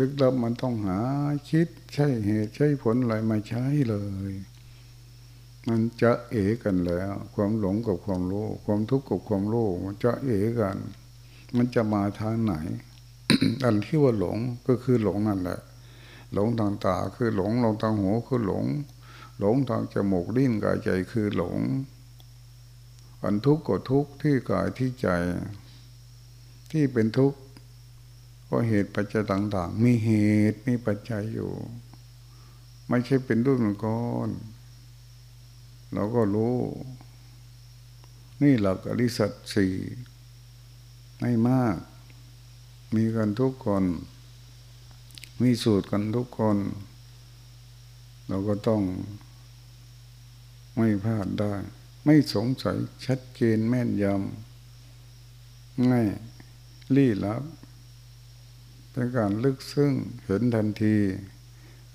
ลึกลับมันต้องหาคิดใช่เหตุใช่ผลอะไรมาใช้เลย มันจะเอกันแล้ว ความหลงกับความรู้ ความทุกข์กับความรู้มันจะเอกัน มันจะมาทางไหน อันที่ว่าหลงก็คือหลงนั่นแหละ หลงทางตาคือหลงหลงทางหูคือหลง หลงทางจมูกลิ้นกายใจคือหลง อันทุกข์ก็ทุกข์ที่กายที่ใจ ที่เป็นทุกข์ก็เหตุปัจจัยต่าง ๆ มีเหตุมีปัจจัยอยู่ ไม่ใช่เป็นรุ่นก้อนเราก็รู้ นี่หลักอริสัตสี่ไม่มาก มีกันทุกคน มีสูตรกันทุกคน เราก็ต้องไม่พลาดได้ ไม่สงสัยชัดเจนแม่นยำง่ายลี้ลับเป็นการลึกซึ้งเห็นทันที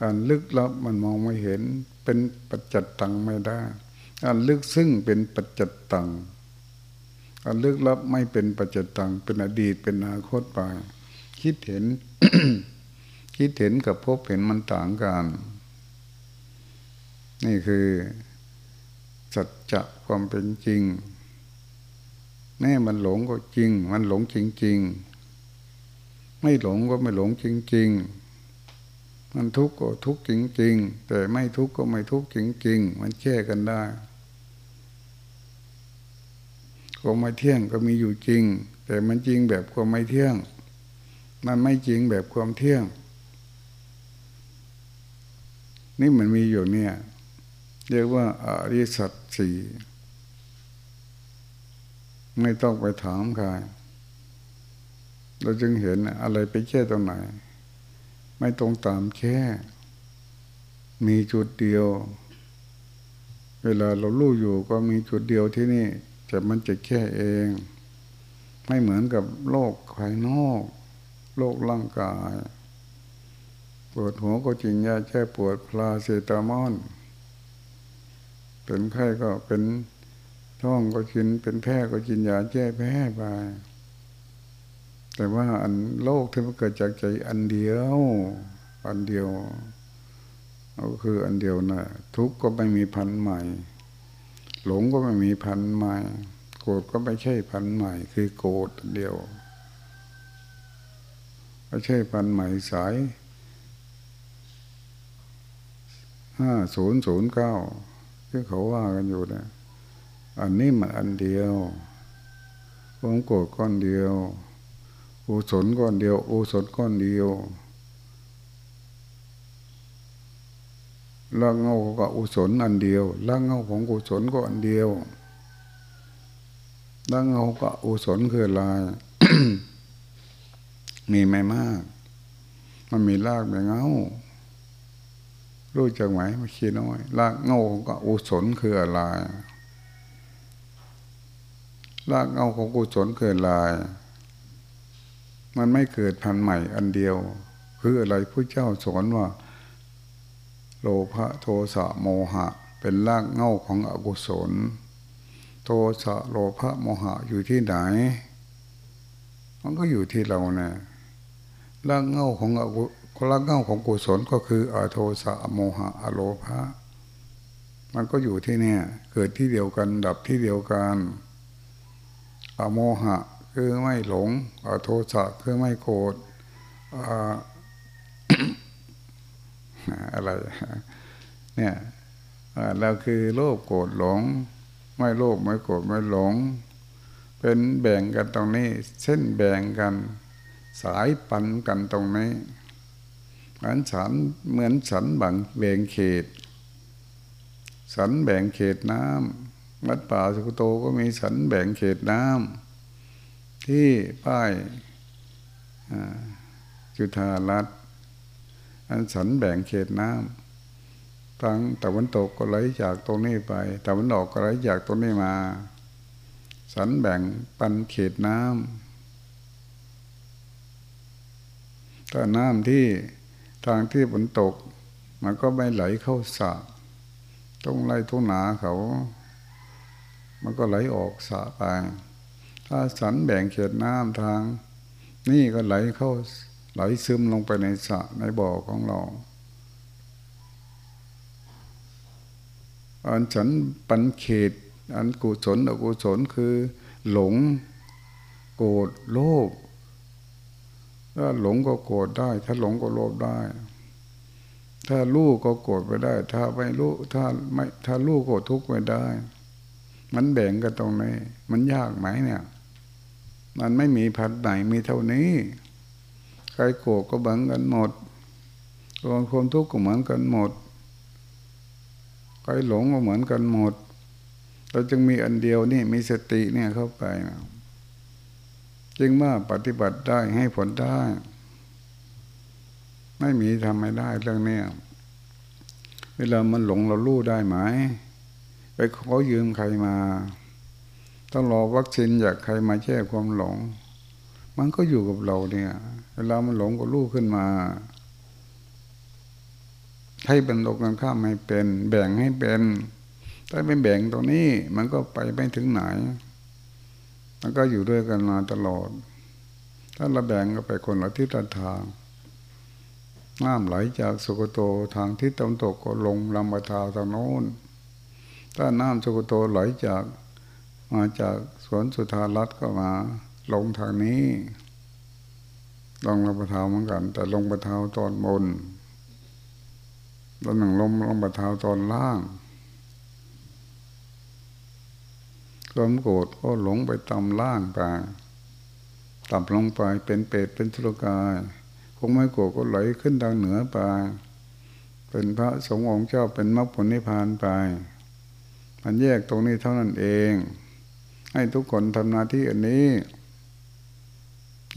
การลึกลับมันมองไม่เห็นเป็นปัจจัตตังไม่ได้การลึกซึ้งเป็นปัจจัตตังการลึกลับไม่เป็นปัจจัตตังเป็นอดีตเป็นอนาคตไปคิดเห็น คิดเห็นกับพบเห็นมันต่างกัน นี่คือ สัจจะความเป็นจริง แม่มันหลงก็จริง มันหลงจริง ๆ ไม่หลงก็ไม่หลงจริง ๆมันทุกข์ก็ทุกข์จริงๆ แต่ไม่ทุกข์ก็ไม่ทุกข์จริงๆ มันแช่กันได้ความไม่เที่ยงก็มีอยู่จริง แต่มันจริงแบบความไม่เที่ยง มันไม่จริงแบบความเที่ยง นี่มันมีอยู่เนี่ย เรียกว่าอริสัตสีไม่ต้องไปถามใครเราจึงเห็นอะไรไปแค่ตรงไหน ไม่ตรงตามแค่ มีจุดเดียว เวลาเราลู่อยู่ก็มีจุดเดียวที่นี่แต่มันจะแค่เอง ไม่เหมือนกับโลกภายนอก โลกร่างกาย วดหัวก็จริงยาแค่ปวดพลาเซตามอนเป็นไข้ก็เป็นท้องก็กินเป็นแพ้ก็กินยาแก้แพ้ไปแต่ว่าอันโลกที่มันเกิดจากใจอันเดียว อันเดียวก็คืออันเดียวนะทุกข์ก็ไม่มีพันใหม่ หลงก็ไม่มีพันใหม่ โกรธก็ไม่ใช่พันใหม่ คือโกรธเดียวไม่ใช่พันใหม่สาย ห้าศูนย์ศูนย์เก้าที่เขาว่ากันอยู่นะอันนี้มันอันเดียวความโกรธก้อนเดียวอุศลก้อนเดียวอุศลก้อนเดียวละเงาก็อุศลอันเดียวละเงาของกุศลก็อันเดียวละเงาก็อุศลคือลายมีไม่มาก มันมีรากแบบเงา รู้จักไหมไม่คิดน้อยรากเงาของกุศลคืออะไรรากเงาของกุศลคืออะไรมันไม่เกิดพันใหม่อันเดียว คืออะไรพระเจ้าสอนว่า โลภะโทสะโมหะ เป็นรากเงาของอกุศล โทสะโลภะโมหะอยู่ที่ไหน มันก็อยู่ที่เราเนะี่ยรากเงาของอกุ รากเง่าของกุศลก็คืออโทสะโมหะอโลภะมันก็อยู่ที่เนี่ย เกิดที่เดียวกันดับที่เดียวกันอโมหะคือไม่หลงอโทสะคือไม่โกรธอะไรเนี่ยเราคือโลภโกรธหลง ไม่โลภไม่โกรธไม่หลง เป็นแบ่งกันตรงนี้ เส้นแบ่งกัน สายปันกันตรงนี้ เหมือนฉันเหมือนฉันบังแบ่งเขต สันแบ่งเขตน้ำวัดป่าสุกโตก็มีสันแบ่งเขตน้ำที่ป้ายจุธารัตอันสันแบ่งเขตน้ำทางตะวันตกก็ไหลจากตรงนี้ไปตะวันออกก็ไหลจากตรงนี้มา สันแบ่งปันเขตน้ำถ้าน้ำที่ ทางที่ฝนตก มันก็ไม่ไหลเข้าสระต้องไล่ทุ่งนาเขา มันก็ไหลออกสระไปถ้าสันแบ่งเขตน้ำทาง นี่ก็ไหลเข้าไหลซึมลงไปในสระในบ่อของเราอันฉันปันเขต อันกุศลอกุศลคือ หลง โกรธโลภ ถ้าหลงก็โกรธได้ ถ้าหลงก็โลภได้ ถ้าลูกก็โกรธไปได้ ถ้าไม่รู้ถ้าไม่ถ้าลูกก็ทุกข์ไปได้ มันแบ่งกันตรงนี้ มันยากไหมเนี่ย มันไม่มีพันไหนมีเท่านี้ ใครโกรธก็บังกันหมดคนความทุกข์ก็เหมือนกันหมดใครหลงก็เหมือนกันหมด เราจึงมีอันเดียวนี่มีสติเนี่ยเข้าไปนะ จึงว่าปฏิบัติได้ให้ผลได้ ไม่มีทำไม่ได้เรื่องนี้เวลามันหลงเรารู้ได้ไหมไปขอยืมใครมา ต้องรอวัคซีนจากใครมาแช่ความหลง มันก็อยู่กับเราเนี่ย เวลามันหลงก็รู้ขึ้นมาให้เป็นโลกันข้ามให้เป็น แบ่งให้เป็น ถ้าไม่แบ่งตรงนี้ มันก็ไปไม่ถึงไหน มันก็อยู่ด้วยกันมาตลอด ถ้าเราแบ่งก็ไปคนละทิศทาง น้ำไหลจากสุกโตทางทิศตะวันตกก็ลงลำบาทาทางโน้น ถ้าน้ำสุกโตไหลจากมาจากสวนสุธารัตก็มา ลงทางนี้ลงลงประทาเหมือนกัน แต่ลงประทาตอนบนตอนหนึ่งลงลงประทาตอนล่าง ความโกรธก็หลงไปตำล่างไปต่ำลงไปเป็นเปรตเป็นทุรกายคงไม่โกรธก็ไหลขึ้นทางเหนือไปเป็นพระสงฆ์องค์เจ้าเป็นมรรคผลนิพพานไปมันแยกตรงนี้เท่านั้นเอง ให้ทุกคนทำหน้าที่อันนี้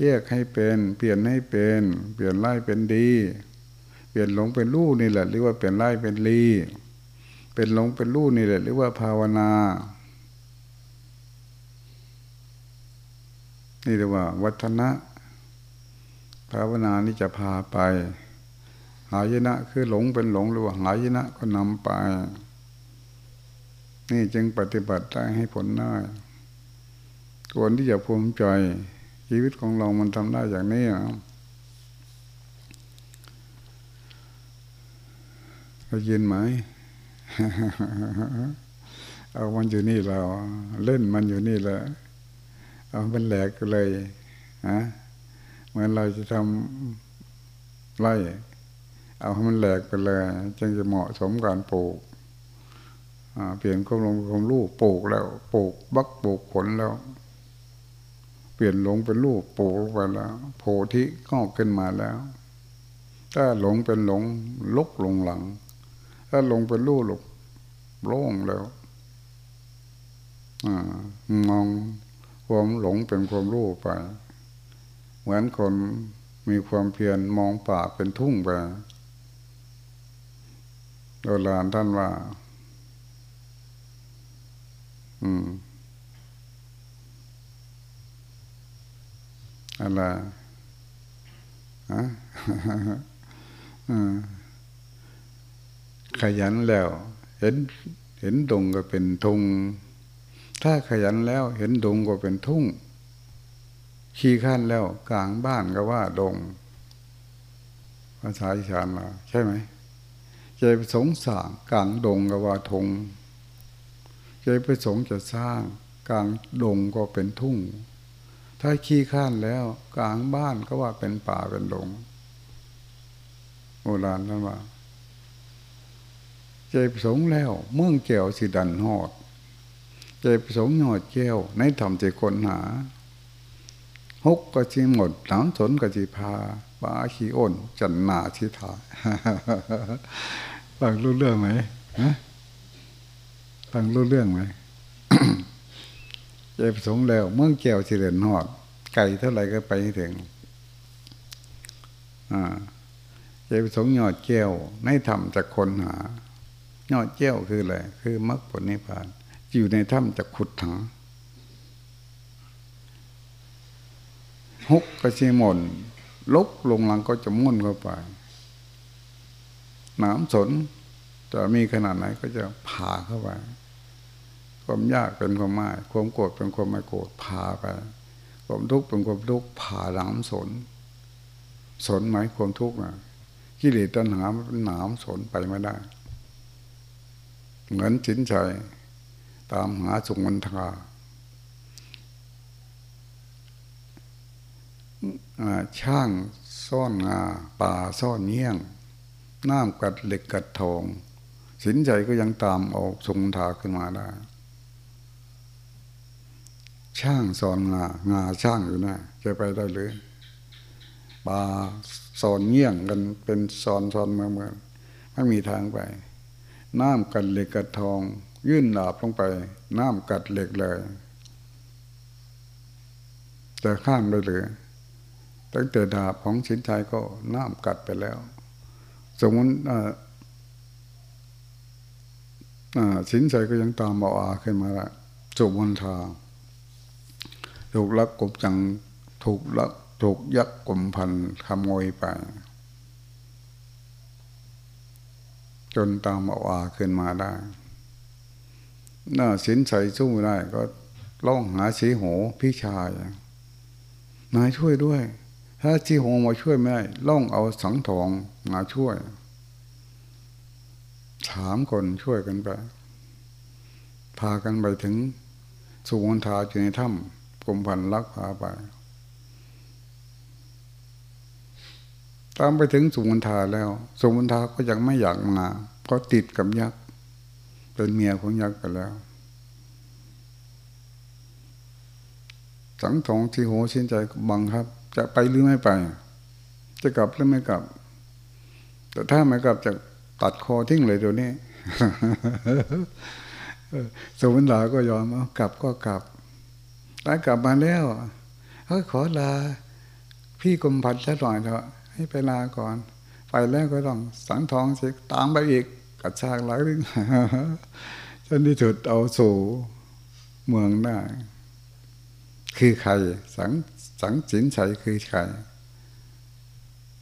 แยกให้เป็น เปลี่ยนให้เป็น เปลี่ยนไล่เป็นดี เปลี่ยนหลงเป็นรู้นี่แหละเรียกว่าเปลี่ยนไล่เป็นลีเป็นหลงเป็นรู้นี่แหละเรียกว่าภาวนา นี่เรียกว่า วัฒนะภาวนานี่จะพาไป หายนะคือหลงเป็นหลงหรือว่าหายนะก็นำไป นี่จึงปฏิบัติได้ให้ผลได้ควรที่จะภูมิใจ ชีวิตของเรามันทำได้อย่างนี้นะได้ยินไหม เอามันอยู่นี่เรา เล่นมันอยู่นี่แหละ เอาเป็นแหลกเลยฮะเหมือนเราจะทำไร่เอาให้มันแหลกไปเลย จึงจะเหมาะสมการปลูกเปลี่ยนความลงความรู้ปลูกแล้วปลูกบักปลูกผลแล้ว เปลี่ยนหลงเป็นรูปโผล่ไปแล้ว โพธิก็ขึ้นมาแล้ว ถ้าหลงเป็นหลงลุกลงหลัง ถ้าหลงเป็นรูปหลงโล่งแล้วอมอง ความหลงเป็นความรู้ไป เหมือนคนมีความเพียรมองป่าเป็นทุ่งไปโดยลานท่านว่า อืมอะไรฮะขยันแล้ว เห็น เห็นดงก็เป็นทุง ถ้าขยันแล้วเห็นดงก็เป็นทุ่ง ขี้ขั้นแล้วกลางบ้านก็ว่าดงภาษาอีสานเราใช่ไหมใจประสงค์สร้างกลางดงก็ว่าทงใจประสงค์จะสร้างกลางดงก็เป็นทุ่ง ถ้าขี้ข้านแล้ว กลางบ้านก็ว่าเป็นป่าเป็นดงโบราณท่นว่าใจประสงค์แล้ว เมืองแก้วสิดันหอด ใจประสงค์หอดแก้วในธรรมใจคนหาฮกก็จีหมดน้ำสนก็จีพาปาขี้อ้น จันนาชิทาฟังรู้เรื่องไหมฟังรู้เรื่องไหมใจประสงค์แล้ว เมื่อแก้วสิเดินหอด ไก่เท่าไหร่ก็ไปถึงอ่าใจประสงค์ยอดแก้วในถ้ำจากคนหา ยอดแก้วคืออะไรคือมรรคผลนิพพาน อยู่ในถ้ำจากขุดถังฮุกกระชีมนลกลงหลังก็จะมุ่นเข้าไปน้ำสนจะมีขนาดไหนก็จะผ่าเข้าไปความยากเป็นความไม่ความโกรธเป็นความไม่โกรธผ่าไป ความทุกข์เป็นความทุกข์ผ่าน้ำสน สนไหมความทุกข์นะกิเลสตัณหาเป็นหนามสนไปไม่ได้ เหมือนสินใจ ตามหาสุงันทาช่างซ่อนงาป่าซ่อนเงี้ยง น้ำกัดเหล็กกัดทอง สินใจก็ยังตามเอาสงทาขึ้นมาได้ ช่างซ่อนงา งาช่างอยู่นะจะไปได้หรือป่าซ่อนเงี้ยงกันเป็นซ่อนซ่อนเมือเมือไม่มีทางไป น้ำกัดเหล็กกัดทอง ยื่นหลาบลงไปน้ำกัดเหล็กเลยจะข้ามได้หรือตั้งแต่ดาบของสินใจก็น้ำกัดไปแล้ว สมมติสินใจก็ยังตามบอาขึ้นมาละจุบันทาถูกลักกบจังถูกลักถูกยักกลมพันขโมยไป จนตามบอาขึ้นมาได้ น่าสินใจสู้ไม่ได้ ก็ล่องหาสีโหพี่ชายนายช่วยด้วย ถ้าจีหงมาช่วยไม่ได้ล่องเอาสังทองมาช่วยสามคนช่วยกันไป พากันไปถึงสุวรรณทาอยู่ในถ้ำกรมพันลักพาไป ตามไปถึงสุวรรณทาแล้ว สุวรรณทาก็ยังไม่อยากมา ก็ติดกับยักษ์ เป็นเมียของยักษ์ไปแล้ว สังทองที่โหชินใจบังครับ จะไปหรือไม่ไป จะกลับหรือไม่กลับ แต่ถ้าไม่กลับจะตัดคอทิ้งเลยเดี๋ยวนี้สมุนลาก็ยอมเอากลับก็กลับได้กลับมาแล้วเฮ้ยขอลา พี่กรมพัดแล้วหน่อยเถอะให้ไปลาก่อน ไปแล้วก็ต้องสังทองสิตามไปอีก กัดชากลายเรื่องจนที่สุดเอาสู่เมืองได้ คือใคร สังสังสินใสคือใคร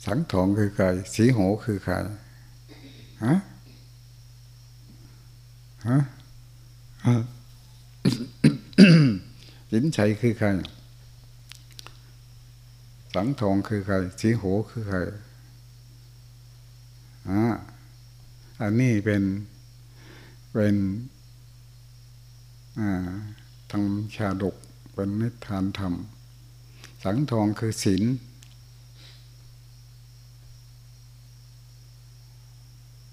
สังทองคือใคร สีโหคือใครฮะฮะสินใสคือใครสังทองคือใคร สีโหคือใครอ่า อันนี้เป็นเป็นทางชาดกเป็นนิทานธรรม สังทองคือศีล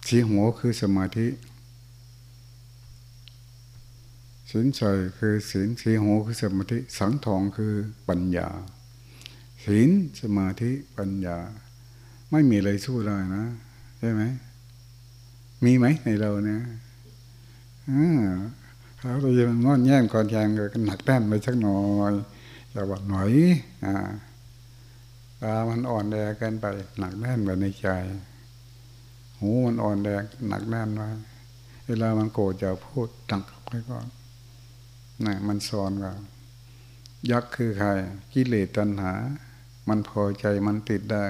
สีหัวคือสมาธิศีลใจคือศีลสีหัวคือสมาธิ สังทองคือปัญญาศีลสมาธิปัญญา ไม่มีอะไรสู้ได้นะใช่ไหม มีไหมในเราเนี่ยอ่าเราจะงอนแย่งก่อนแยงกันหนักแน่นไปสักหน่อยแต่ว่าหน่อยอ่าตามันอ่อนแอกันไป หนักแน่นไปในใจ หูมันอ่อนแอหนักแน่นไว้เวลามันโกรธจะพูดตังไว้ก่อนนี่มันสอนว่ายักษ์คือใครกิเลสตัณหา มันพอใจมันติดได้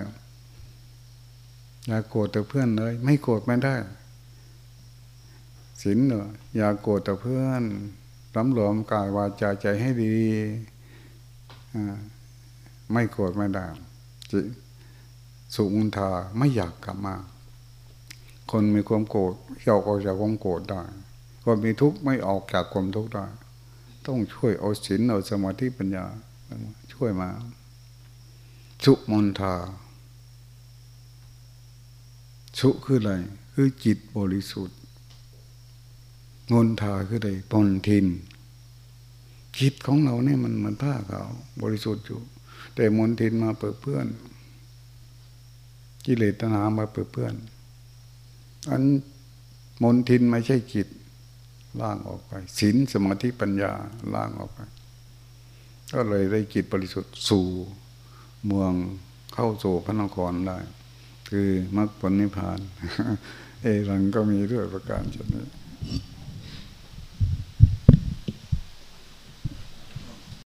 อย่าโกรธแต่เพื่อนเลย ไม่โกรธไม่ได้ ศีลเนอะอย่าโกรธต่เพื่อนสำรวมกายวาจาใจให้ดีไม่โกรธไม่ด้จิสุมุนทาไม่อยากกลับมา คนมีความโกรธอยากออกจากความโกรธได้คนมีทุกข์ไม่ออกจากความทุกข์ได้ ต้องช่วยเอาศีลเอาสมาธิปัญญา ช่วยมา สุมนทาสุคืออะไร คือจิตบริสุทธิ์ มนทาคืออะไรปนทินจิตของเราเนี่ยมันมันผ้าขาวบริสุทธิ์อยู่ แต่มนทินมาเปิดเพื่อน กิเลสตนามาเปิดเพื่อน อันมนทินไม่ใช่จิตล่างออกไปศีลสมาธิปัญญาล่างออกไป ก็เลยได้จิตบริสุทธิ์สู่เมืองเข้าสู่พระนครได้ คือมรรคผลนิพพาน เอรังก็มีด้วยประการชนี้